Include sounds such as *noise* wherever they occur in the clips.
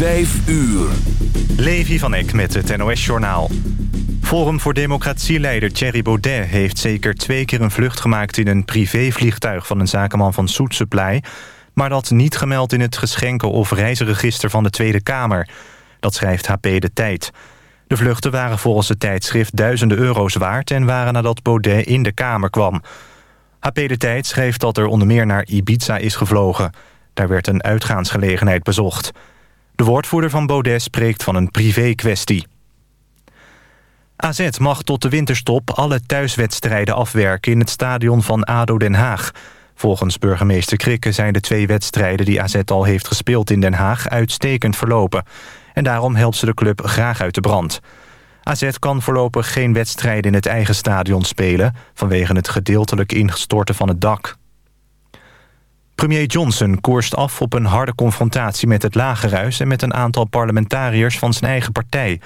Vijf uur. Levi van Eck met het NOS-journaal. Forum voor Democratieleider Thierry Baudet heeft zeker twee keer een vlucht gemaakt... in een privévliegtuig van een zakenman van Soet Supply... maar dat niet gemeld in het geschenken- of reisregister van de Tweede Kamer. Dat schrijft HP De Tijd. De vluchten waren volgens het tijdschrift duizenden euro's waard... en waren nadat Baudet in de Kamer kwam. HP De Tijd schreef dat er onder meer naar Ibiza is gevlogen. Daar werd een uitgaansgelegenheid bezocht... De woordvoerder van Baudet spreekt van een privé-kwestie. AZ mag tot de winterstop alle thuiswedstrijden afwerken... in het stadion van ADO Den Haag. Volgens burgemeester Krikke zijn de twee wedstrijden... die AZ al heeft gespeeld in Den Haag uitstekend verlopen. En daarom helpt ze de club graag uit de brand. AZ kan voorlopig geen wedstrijden in het eigen stadion spelen... vanwege het gedeeltelijk ingestorten van het dak. Premier Johnson koerst af op een harde confrontatie met het Lagerhuis... en met een aantal parlementariërs van zijn eigen partij.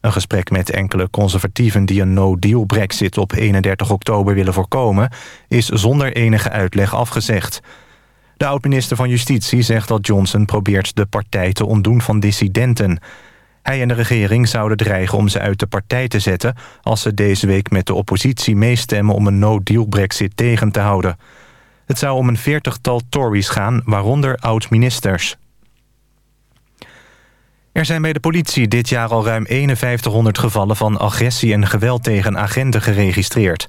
Een gesprek met enkele conservatieven die een no-deal brexit op 31 oktober willen voorkomen... is zonder enige uitleg afgezegd. De oud-minister van Justitie zegt dat Johnson probeert de partij te ontdoen van dissidenten. Hij en de regering zouden dreigen om ze uit de partij te zetten... als ze deze week met de oppositie meestemmen om een no-deal brexit tegen te houden... Het zou om een veertigtal Tories gaan, waaronder oud-ministers. Er zijn bij de politie dit jaar al ruim 5100 gevallen van agressie en geweld tegen agenten geregistreerd.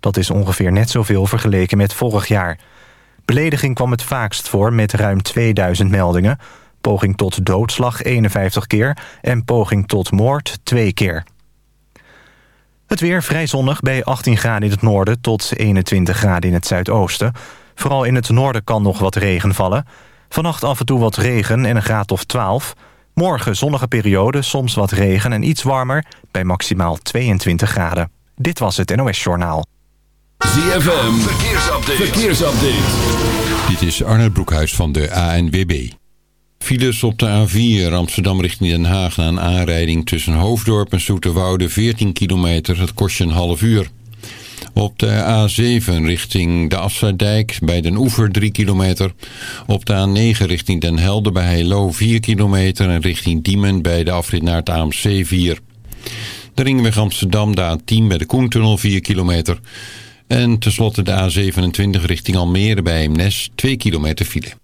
Dat is ongeveer net zoveel vergeleken met vorig jaar. Belediging kwam het vaakst voor met ruim 2000 meldingen. Poging tot doodslag 51 keer en poging tot moord 2 keer. Het weer vrij zonnig bij 18 graden in het noorden tot 21 graden in het zuidoosten. Vooral in het noorden kan nog wat regen vallen. Vannacht af en toe wat regen en een graad of 12. Morgen zonnige periode, soms wat regen en iets warmer bij maximaal 22 graden. Dit was het NOS Journaal. ZFM, verkeersupdate. verkeersupdate. Dit is Arnold Broekhuis van de ANWB. Files op de A4 Amsterdam richting Den Haag na een aanrijding tussen Hoofddorp en Zoeterwoude 14 kilometer. Het kost je een half uur. Op de A7 richting de Afsluitdijk bij Den Oever 3 kilometer. Op de A9 richting Den Helder bij Heilo 4 kilometer. En richting Diemen bij de afrit naar het AMC 4. De ringweg Amsterdam de A10 bij de Koentunnel 4 kilometer. En tenslotte de A27 richting Almere bij Eemnes 2 kilometer file.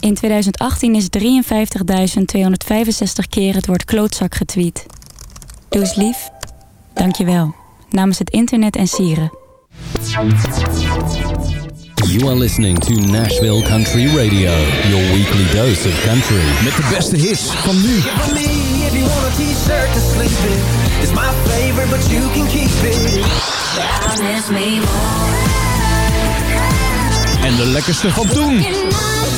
In 2018 is 53.265 keer het woord klootzak getweet. Doe eens lief. Dank je wel. Namens het internet en sieren. You are listening to Nashville Country Radio. Your weekly dose of country. Met de beste hits van nu. It's my favorite, but you can keep it. En de lekkerste van toen.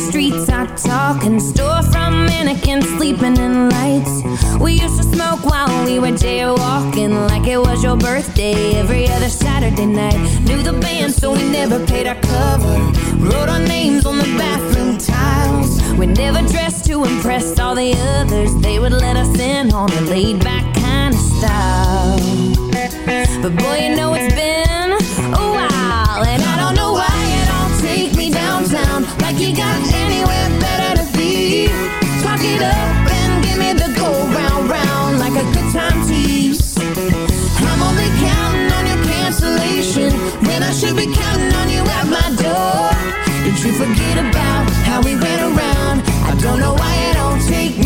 wekelijkse are talking store from mannequins sleeping in lights. We used to smoke while we were jaywalking like it was your birthday every other Saturday night. Knew the band, so we never paid our cover. Wrote our names on the bathroom tiles. We never dressed to impress all the others. They would let us in on a laid back kind of style. But boy, you know it's been you got anywhere better to be. Talk it up and give me the go round round like a good time tease. I'm only counting on your cancellation when I should be counting on you at my door. Did you forget about how we ran around? I don't know why you don't take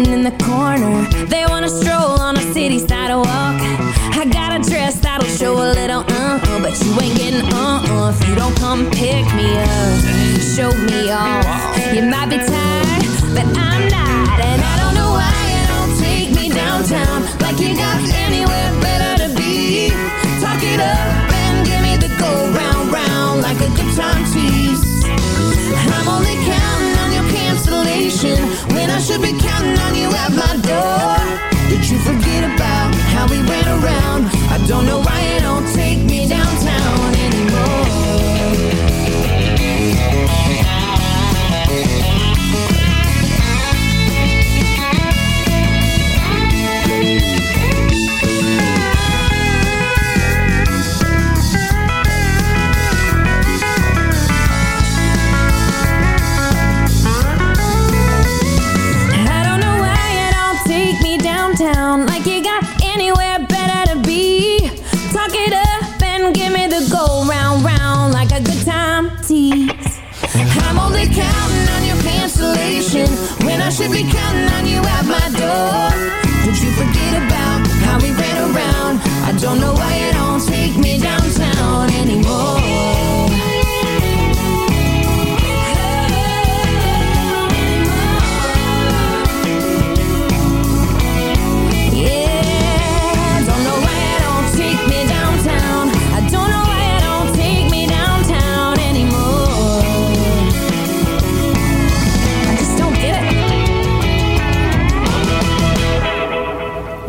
sitting in the corner. They wanna stroll on a city sidewalk. I got a dress that'll show a little uh-uh, but you ain't getting uh-uh if you don't come pick me up. Show me off. You might be tired, but I'm not, and I don't know why you don't take me downtown like you got anywhere better to be. Talk it up and give me the go round round like a good time cancellation when I should be counting on you at my door. Did you forget about how we ran around? I don't know why you don't take me downtown anymore. I should be counting on you at my door. Did you forget about how we ran around? I don't know why you don't take me downtown anymore.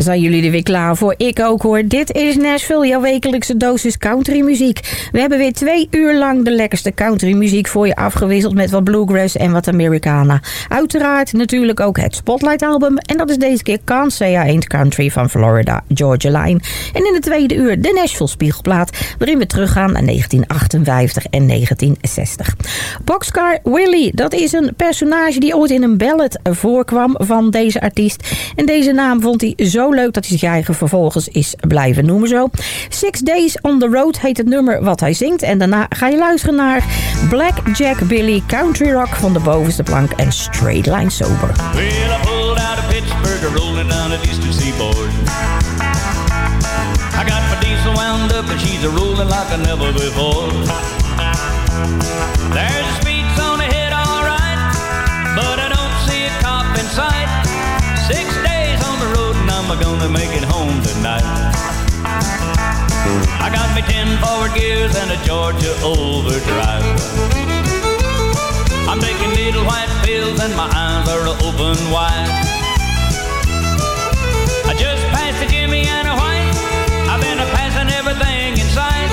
Zijn jullie er weer klaar voor? Ik ook hoor. Dit is Nashville, jouw wekelijkse dosis country muziek. We hebben weer twee uur lang de lekkerste country muziek voor je afgewisseld met wat bluegrass en wat Americana. Uiteraard natuurlijk ook het Spotlight album. En dat is deze keer Can't Say I Ain't Country van Florida Georgia Line. En in de tweede uur de Nashville Spiegelplaat, waarin we teruggaan naar 1958 en 1960. Boxcar Willie, dat is een personage die ooit in een ballad voorkwam van deze artiest. En deze naam vond hij zo leuk dat hij zich eigen vervolgens is blijven noemen zo. Six Days on the Road heet het nummer wat hij zingt. En daarna ga je luisteren naar Black Jack Billy, Country Rock van de bovenste plank en Straight Line Sober. Road, I'm gonna make it home tonight. I got me ten forward gears and a Georgia overdrive. I'm taking little white pills and my eyes are open wide. I just passed the Jimmy and a white. I've been a passing everything in sight.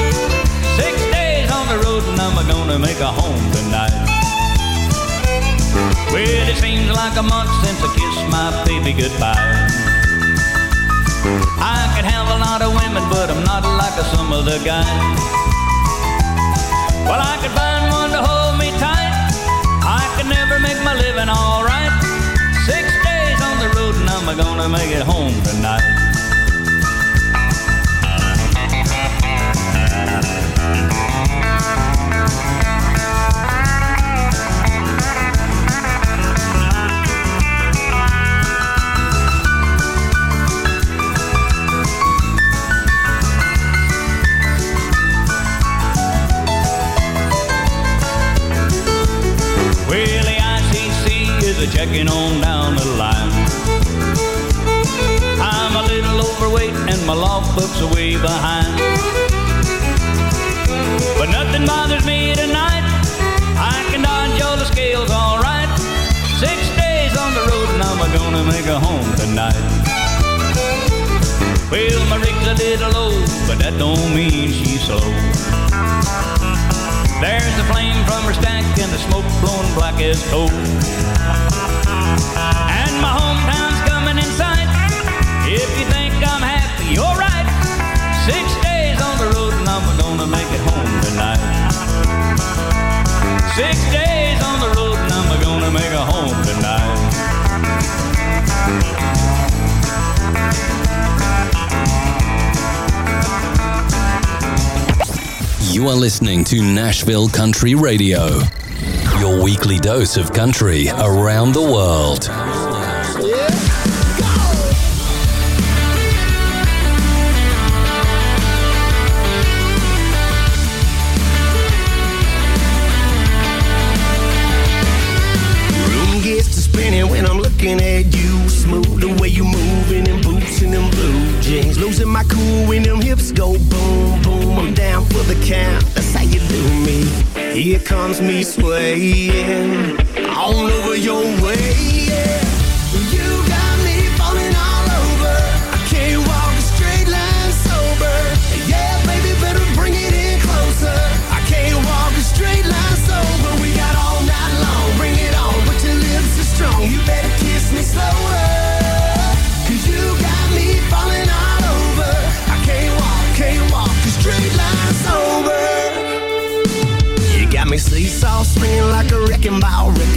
Six days on the road and I'm gonna make a home tonight. Well, it seems like a month since I kissed my baby goodbye. I could have a lot of women, but I'm not like some of the guys. Well, I could find one to hold me tight. I could never make my living alright. Six days on the road and I'm gonna make it home tonight. Checking on down the line. I'm a little overweight and my logbook's way behind. But nothing bothers me tonight. I can dodge all the scales all right. Six days on the road and I'm gonna make a home tonight. Well, my rig's a little low, but that don't mean she's slow. There's the flame from her stack and the smoke blowing black as coal. And my hometown's coming in sight. If you think I'm happy, you're right. Six days on the road and I'm gonna make it home tonight. Six days on the road and I'm gonna make a home tonight. You are listening to Nashville Country Radio, your weekly dose of country around the world. When I'm looking at you. Smooth the way you moving in boots and them blue jeans. Losing my cool when them hips go boom. I'm down for the count. That's how you do me. Here comes me swaying all over your way. Yeah.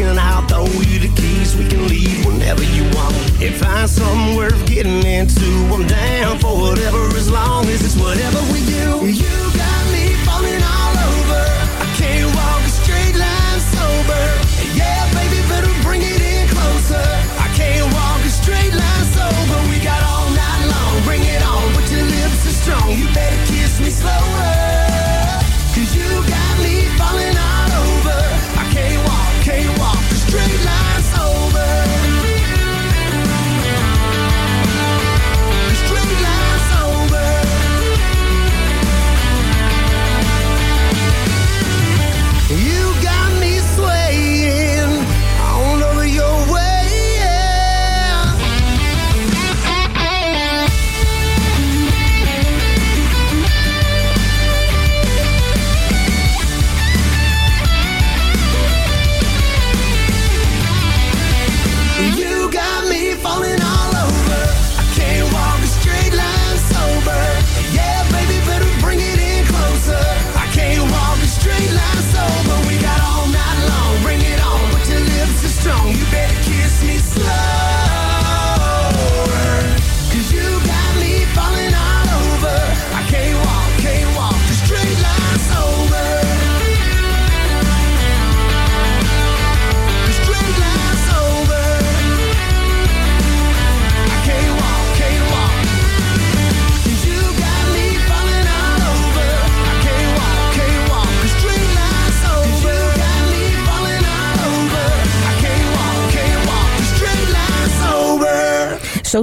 Reckon I'll throw you the keys. We can leave whenever you want. And find something worth getting into. I'm down for whatever as long as it's whatever we do. You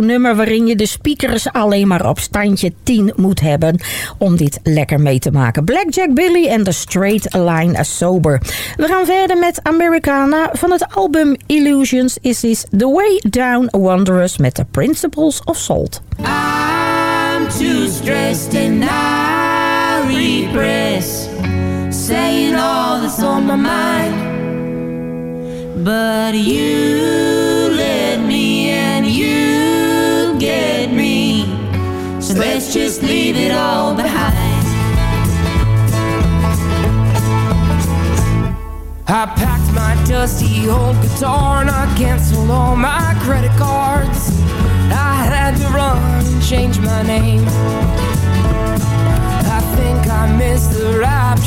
Nummer waarin je de speakers alleen maar op standje 10 moet hebben om dit lekker mee te maken. Blackjack Billy en The Straight Line Sober. We gaan verder met Americana. Van het album Illusions is this The Way Down Wanderers met The Principles of Salt. I'm too stressed Saying all my mind But you let's just leave it all behind I packed my dusty old guitar and I canceled all my credit cards. I had to run and change my name. I think I missed the rapture,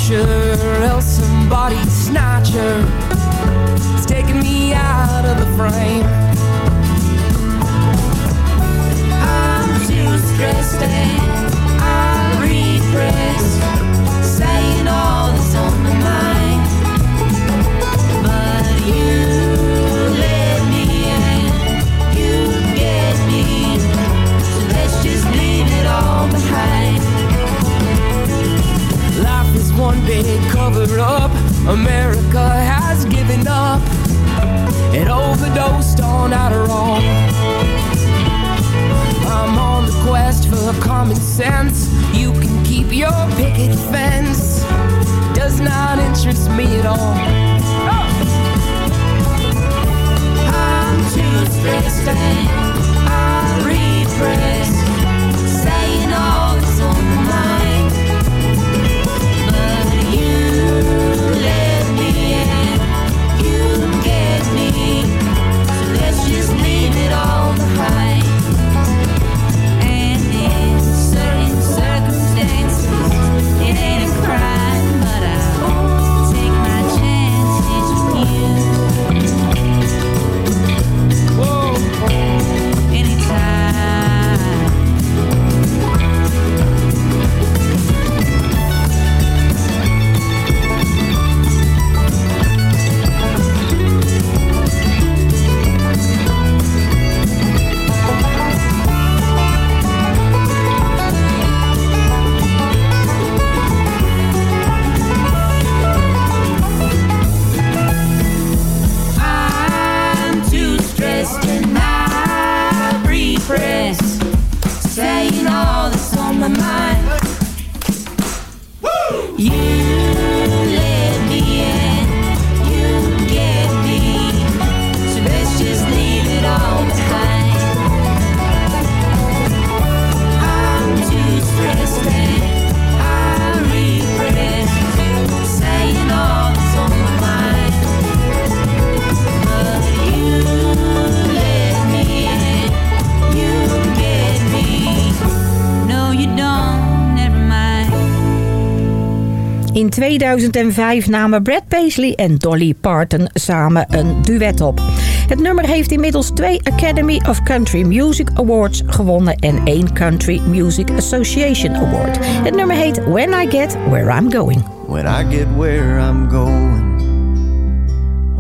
2005 namen Brad Paisley en Dolly Parton samen een duet op. Het nummer heeft inmiddels twee Academy of Country Music Awards gewonnen en één Country Music Association Award. Het nummer heet When I Get Where I'm Going. when I get where I'm going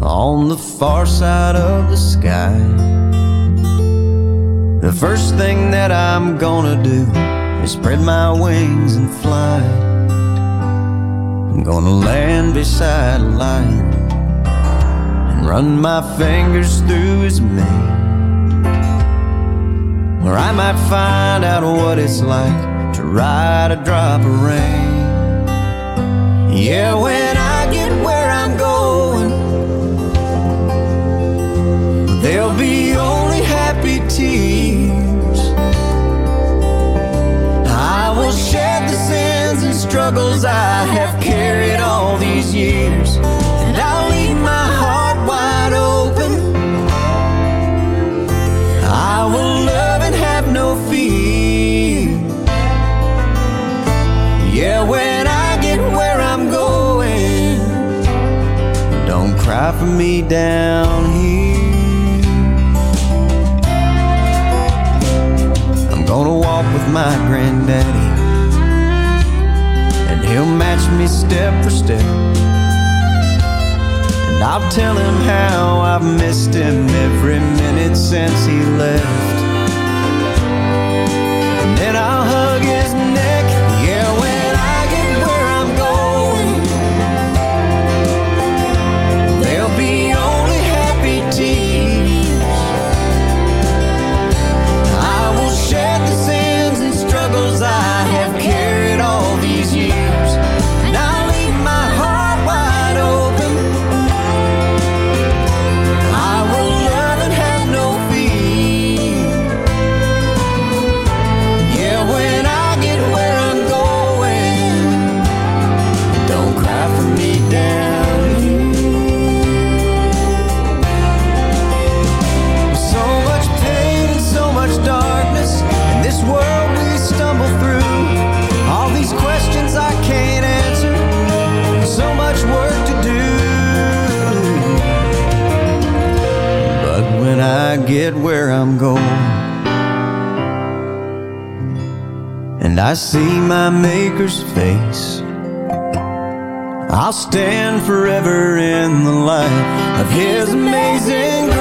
on the far side of the sky. The first thing that I'm gonna do is spread my wings and fly. I'm gonna land beside a lion and run my fingers through his mane. Where I might find out what it's like to ride a drop of rain. Yeah, when I get where I'm going, there'll be only happy tears. I will shed the sins and struggles I have carried all these years, and I'll leave my heart wide open. I will love and have no fear. Yeah, when I get where I'm going, don't cry for me down here. I'm gonna walk with my granddaddy, me step for step. And I'll tell him how I've missed him every minute since he left. I'm going, and I see my Maker's face. I'll stand forever in the light of His amazing grace.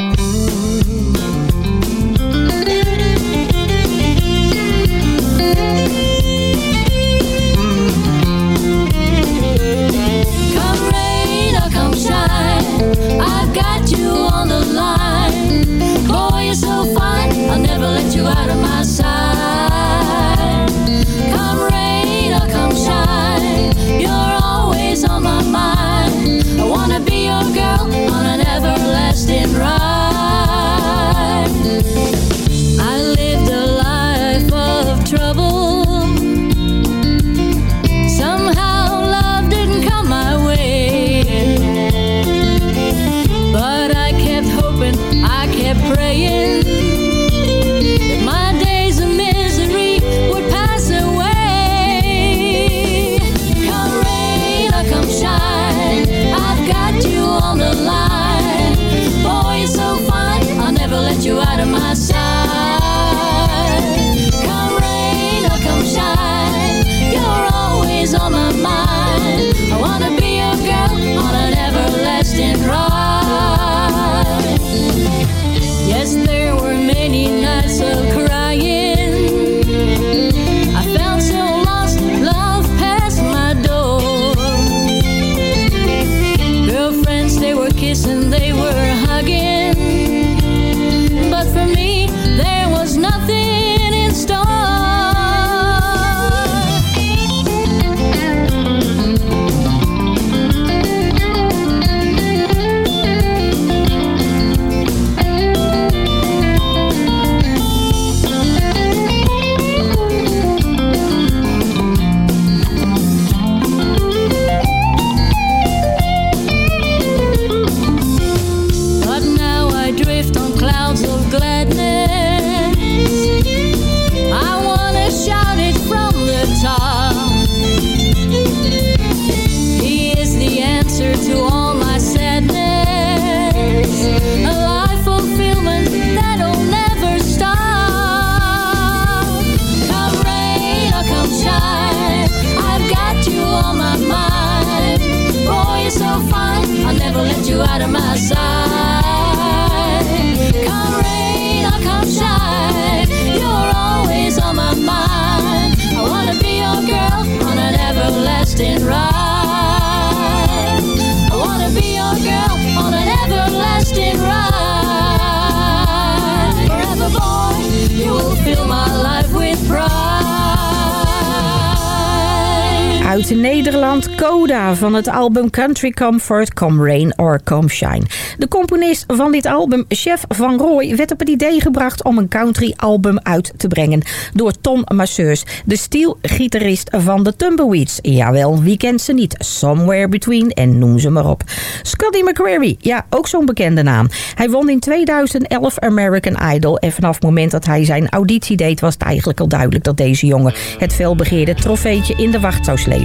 Uit Nederland Coda van het album Country Comfort, Come Rain or Come Shine. De componist van dit album, Chef Van Rooij, werd op het idee gebracht om een country album uit te brengen door Tom Masseurs, de steelgitarist van de Tumbleweeds. Jawel, wie kent ze niet? Somewhere Between en noem ze maar op. Scotty McCreery, ja, ook zo'n bekende naam. Hij won in 2011 American Idol en vanaf het moment dat hij zijn auditie deed was het eigenlijk al duidelijk dat deze jongen het felbegeerde trofeetje in de wacht zou slepen.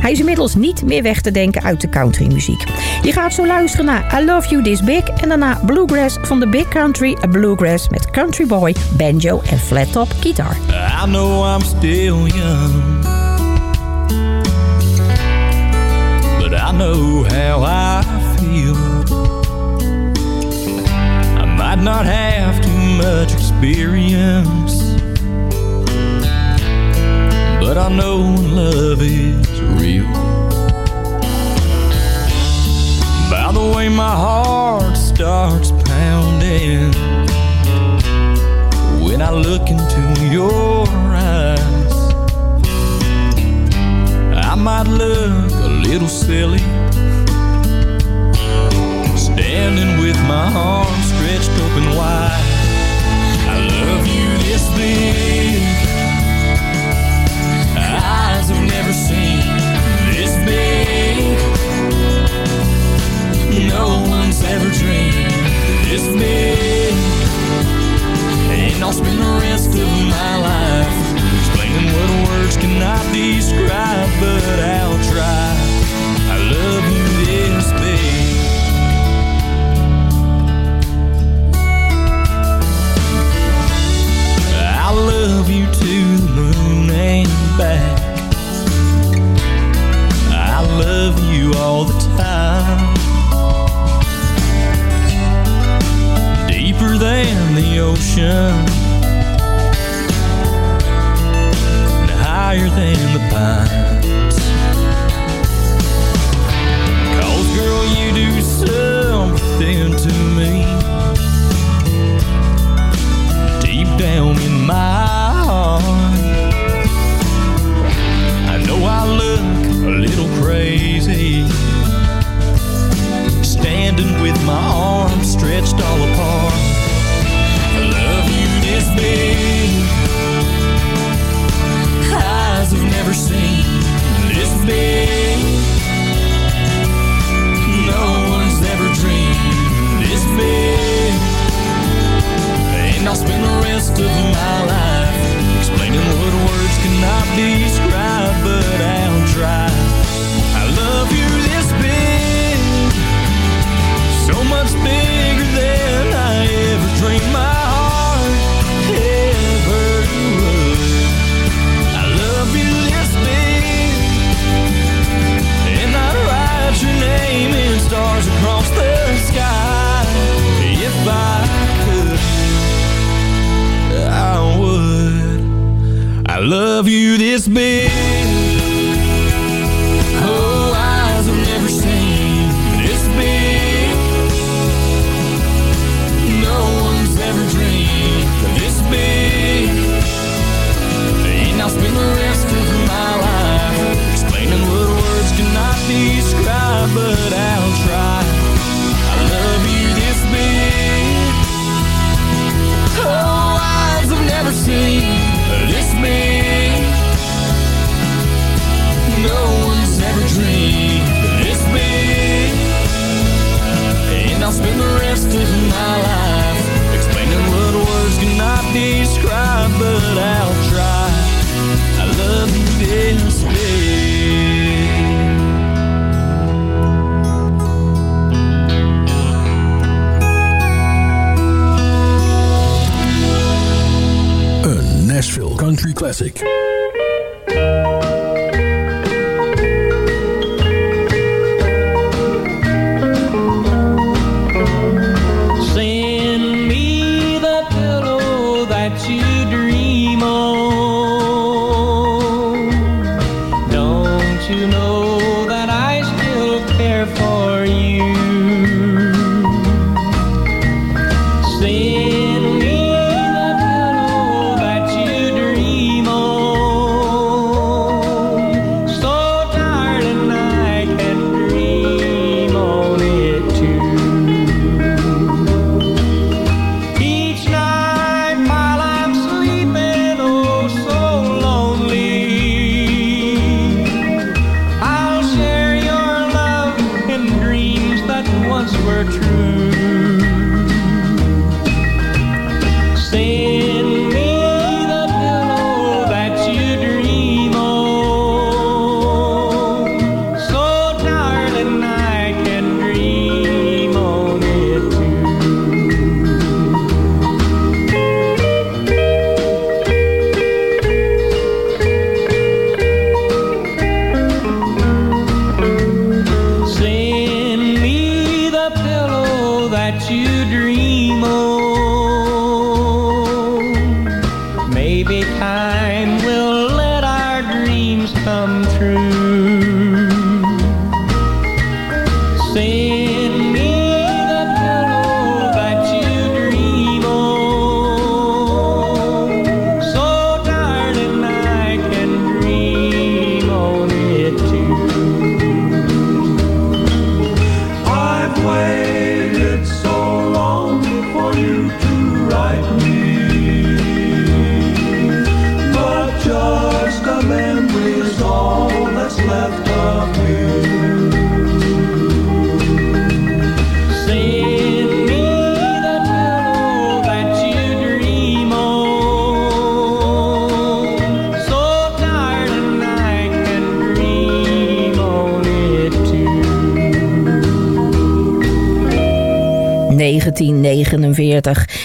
Hij is inmiddels niet meer weg te denken uit de countrymuziek. Je gaat zo luisteren naar I Love You This Big en daarna Bluegrass van de Big Country Bluegrass met Country Boy, banjo en flat top guitar. I know I'm still young, but I know how I feel. I might not have experience, but I know love is real. By the way my heart starts pounding when I look into your eyes. I might look a little silly standing with my arms stretched open wide. I'll spend the rest of my life explaining what words cannot describe, but I'll try.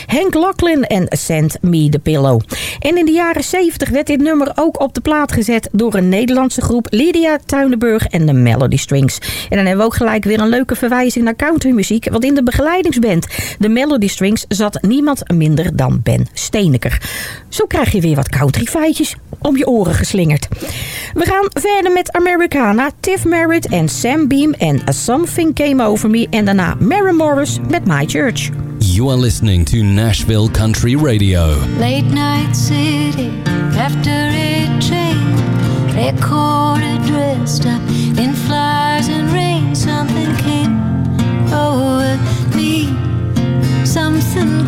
Hank Lachlan en Send Me The Pillow. En in de jaren 70 werd dit nummer ook op de plaat gezet door een Nederlandse groep Lydia Tuinenburg en de Melody Strings. En dan hebben we ook gelijk weer een leuke verwijzing naar countrymuziek, want in de begeleidingsband de Melody Strings zat niemand minder dan Ben Steeneker. Zo krijg je weer wat countryfeitjes om je oren geslingerd. We gaan verder met Americana, Tiff Merritt en Sam Beam en Something Came Over Me en daarna Mary Morris met My Church. You are listening to Nashville Country Radio. Late night city, after a train, recorded dressed up in and rain. Something came over me, something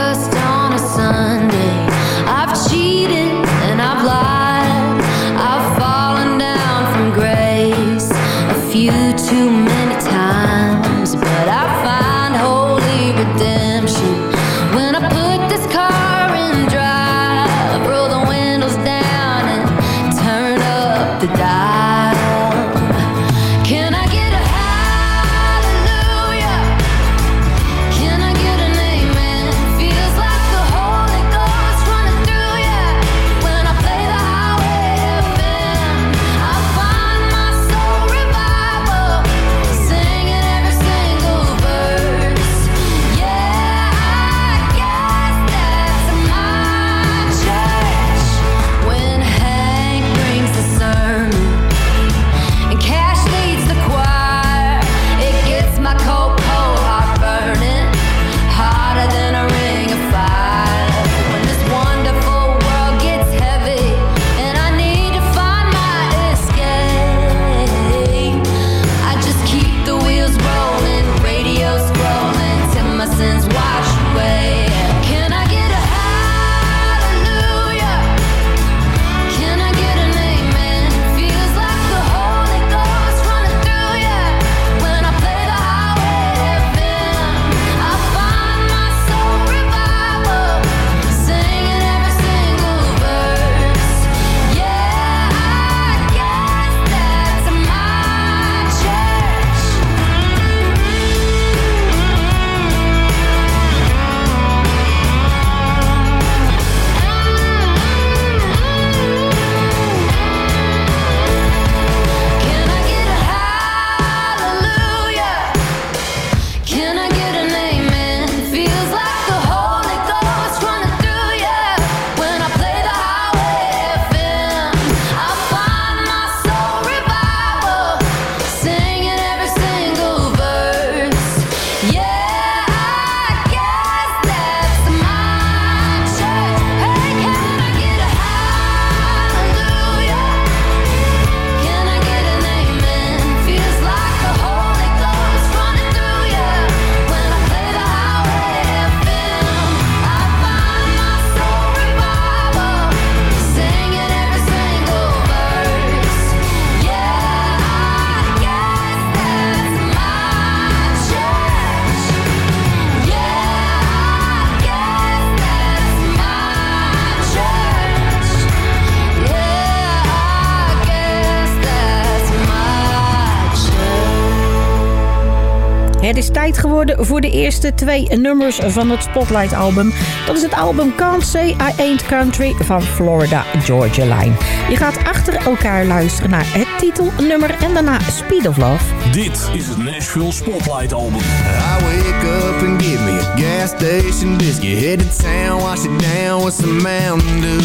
Geworden voor de eerste twee nummers van het Spotlight album. Dat is het album Can't Say I Ain't Country van Florida Georgia Line. Je gaat achter elkaar luisteren naar het titelnummer en daarna Speed of Love. Dit is het Nashville Spotlight Album. I wake up and get me a gas station biscuit. Head to town, wash it down with some Mountain Dew.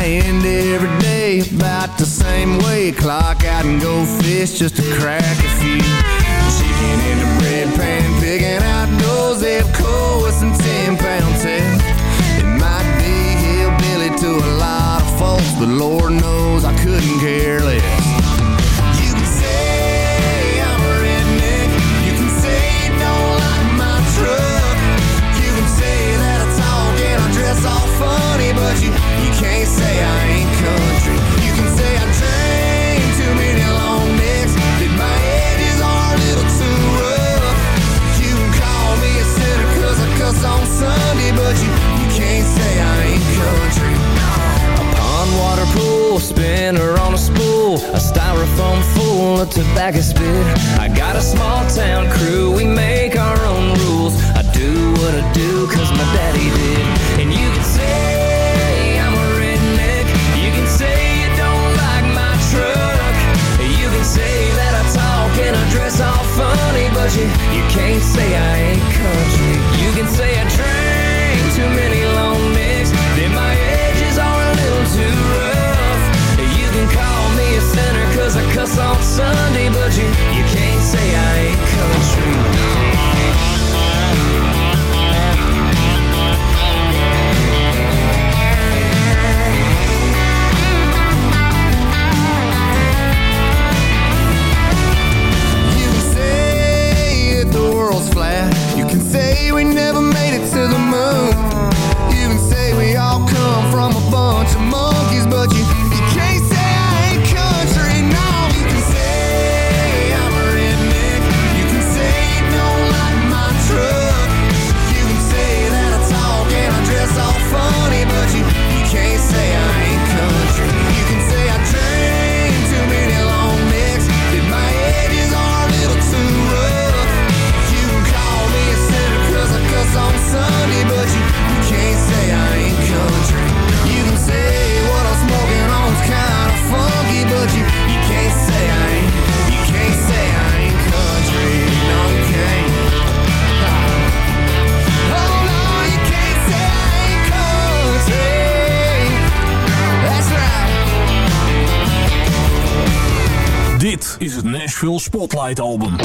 I end every day about the same way. Clock out and go fish just to crack a few. Chicken in the bread pan, picking out those that cost and ten pound test. It might be hillbilly to a lot of folks, but Lord knows I couldn't care less. all funny, but you, you can't say I ain't coming. Spinner on a spool, a styrofoam full of tobacco spit. I got a small town crew, we make our own rules. I do what I do cause my daddy did. And you can say I'm a redneck, you can say you don't like my truck. You can say that I talk and I dress all funny, but you, you can't say I ain't country. Is het Nashville Spotlight Album.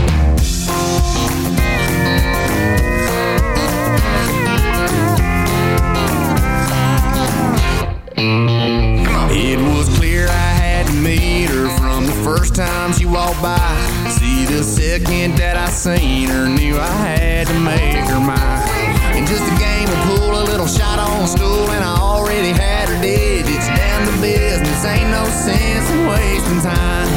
It was clear I had to meet her from the first time she walked by. See, the second that I seen her, knew I had to make her mine. In just a game of pool, a little shot on stool, and I already had her digits down to business. Ain't no sense in wasting time.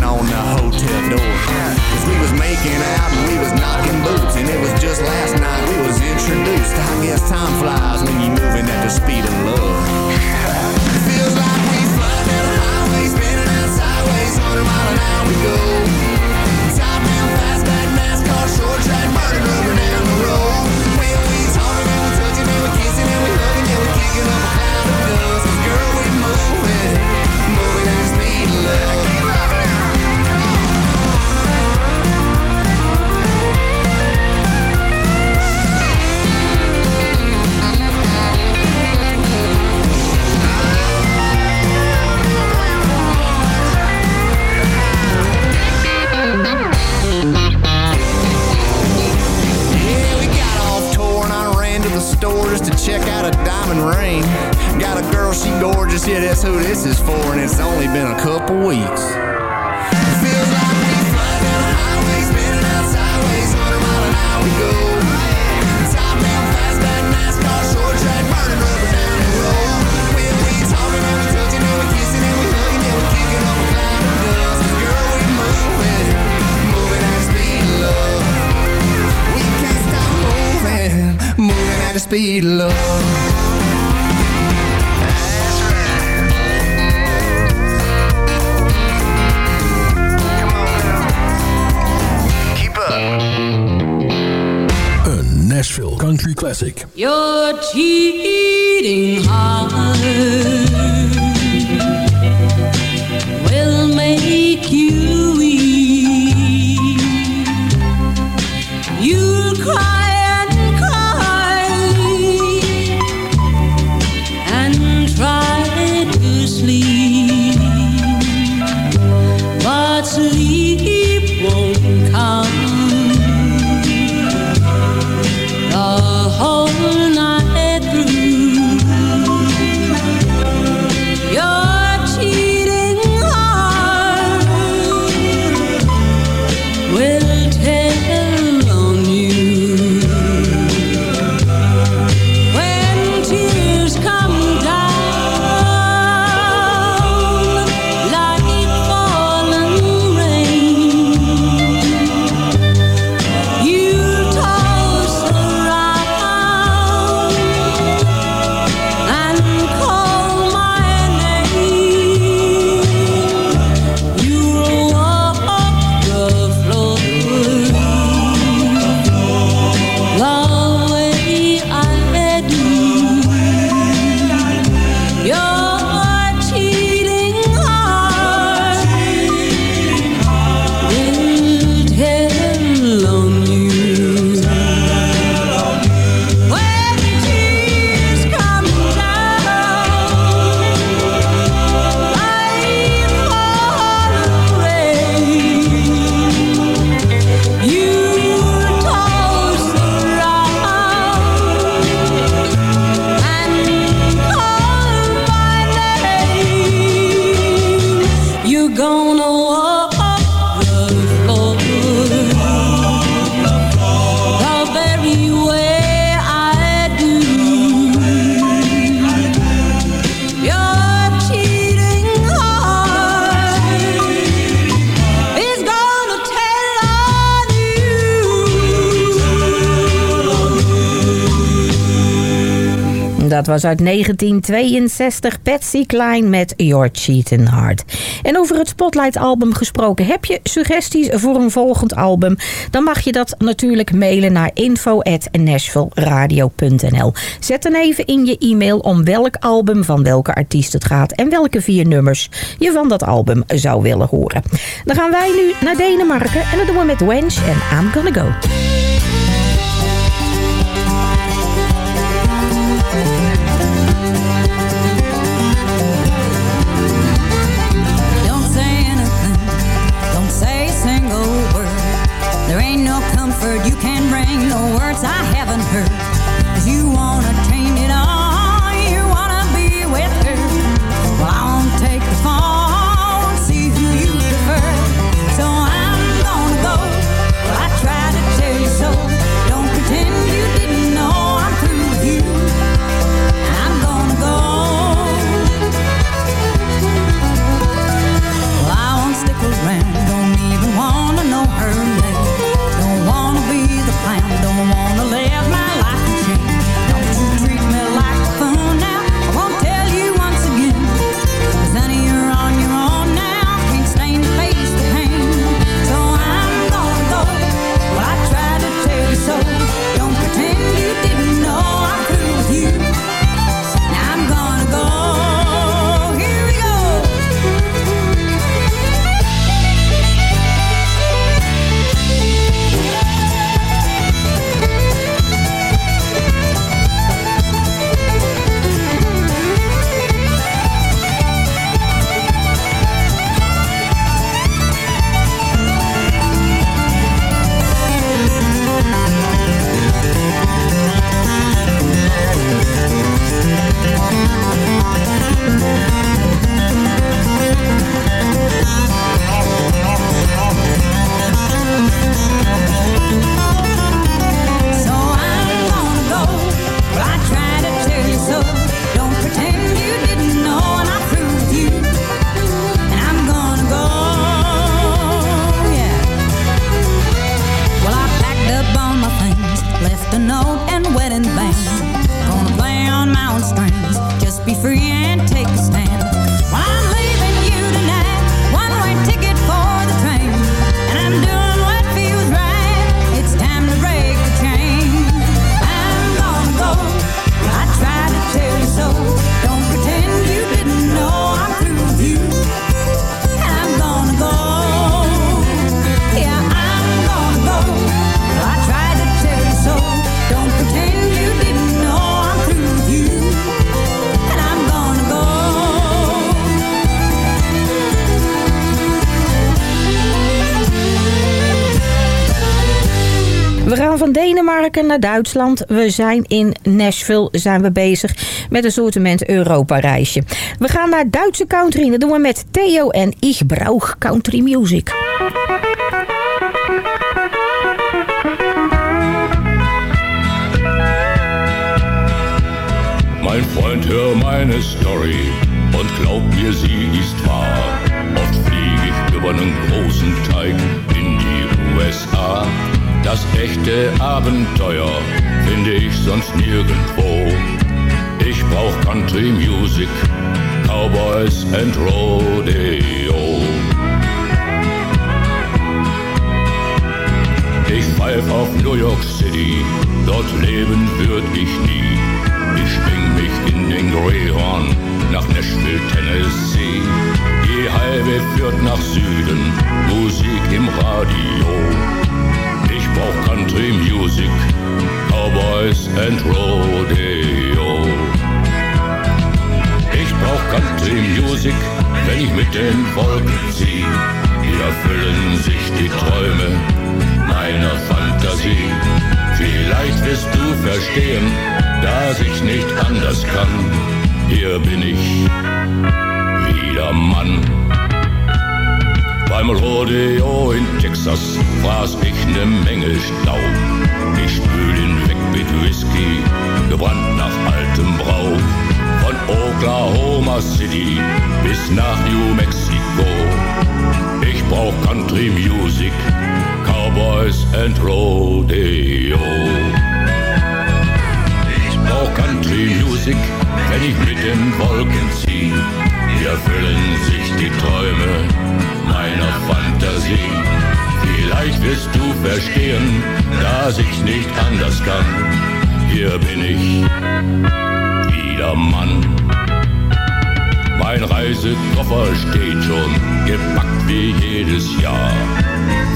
was out and we was knocking boots and it was just last night we was introduced. I guess time flies when you're moving at the speed of love. *laughs* Feels like we fly down the highway, spinning out sideways, 100 mile an hour we go. Top down, fast back, NASCAR, short track, murder rubber down the road. When we talking and we touching and we kissing and we hugging, yeah, we kicking up a cloud of dust. girl, we moving, moving at the speed of love. Check out a diamond ring. Got a girl, she gorgeous, yeah, that's who this is for, and it's only been a couple weeks. be loved Nashville Country Classic. Cheating dat was uit 1962 Patsy Cline met Your Cheating Heart. En over het Spotlight album gesproken. Heb je suggesties voor een volgend album? Dan mag je dat natuurlijk mailen naar info@nashvilleradio.nl. Zet dan even in je e-mail om welk album van welke artiest het gaat en welke vier nummers je van dat album zou willen horen. Dan gaan wij nu naar Denemarken en dat doen we met Wench en I'm Gonna Go. Words I haven't heard. Van Denemarken naar Duitsland. We zijn in Nashville zijn we bezig met een soortement Europa-reisje. We gaan naar Duitse country. Dat doen we met Theo en Ich brauch country music. Mein Freund, hör meine Story und glaub mir, sie ist wahr. Oft fliege ich über einen großen Teig in die USA. Das echte Abenteuer finde ich sonst nirgendwo. Ich brauch Country Music, Cowboys and Rodeo. Ich pfeif auf New York City, dort leben würd ich nie. Ich schwing mich in den Greyhound nach Nashville, Tennessee. Die Highway führt nach Süden, Musik im Radio. Brauch Country Music, Cowboys and Rodeo. Ich brauch Country Music, wenn ich mit den Wolken zieh. Hier erfüllen sich die Träume meiner Fantasie. Vielleicht wirst du verstehen, dass ich nicht anders kann. Hier bin ich wieder Mann. Beim Rodeo in Texas fraß ich ne Menge Staub. Ich spül ihn weg mit Whisky, gebrannt nach altem Brauch. Von Oklahoma City bis nach New Mexico. Ich brauch Country Music, Cowboys and Rodeo. Ich brauch Country Music, erfüllen sich die Träume meiner Fantasie. Vielleicht wirst du verstehen, dass ich nicht anders kann. Hier bin ich wieder Mann. Mein Reisekoffer steht schon gepackt wie jedes Jahr.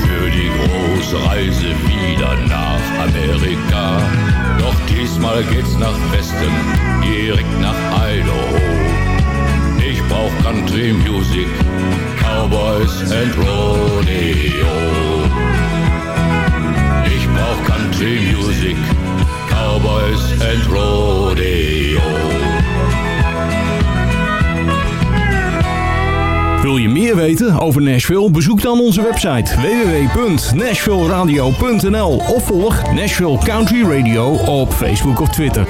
Für die große Reise wieder nach Amerika. Doch diesmal geht's nach Westen, direkt nach Idaho. Ich brauch Country Music, Cowboys and Rodeo. Ich brauch Country Music, Cowboys and Rodeo. Wil je meer weten over Nashville? Bezoek dan onze website www.nashvilleradio.nl of volg Nashville Country Radio op Facebook of Twitter.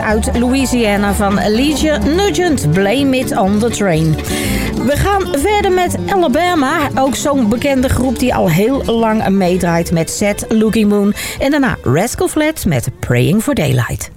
Uit Louisiana van Elijah Nugent. Blame it on the train. We gaan verder met Alabama. Ook zo'n bekende groep die al heel lang meedraait met Set Looking Moon. En daarna Rascal Flatts met Praying for Daylight.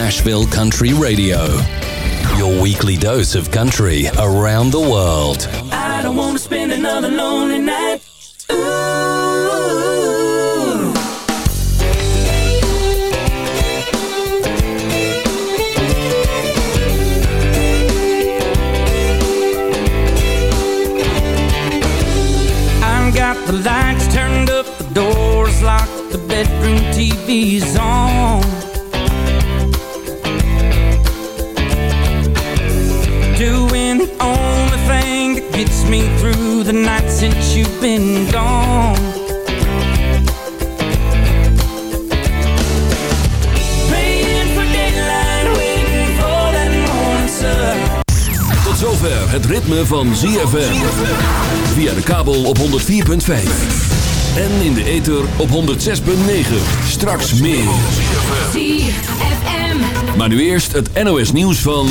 Nashville Country Radio. Your weekly dose of country around the world. I don't wanna spend another lonely night. Ooh. I've got the lights turned up, the doors locked, the bedroom TV's on. Me through the night since you've been gone. Praying for daylight, waiting for that morning sun. Tot zover het ritme van ZFM. Via de kabel op 104.5. En in de ether op 106.9. Straks meer. ZFM. Maar nu eerst het NOS nieuws van...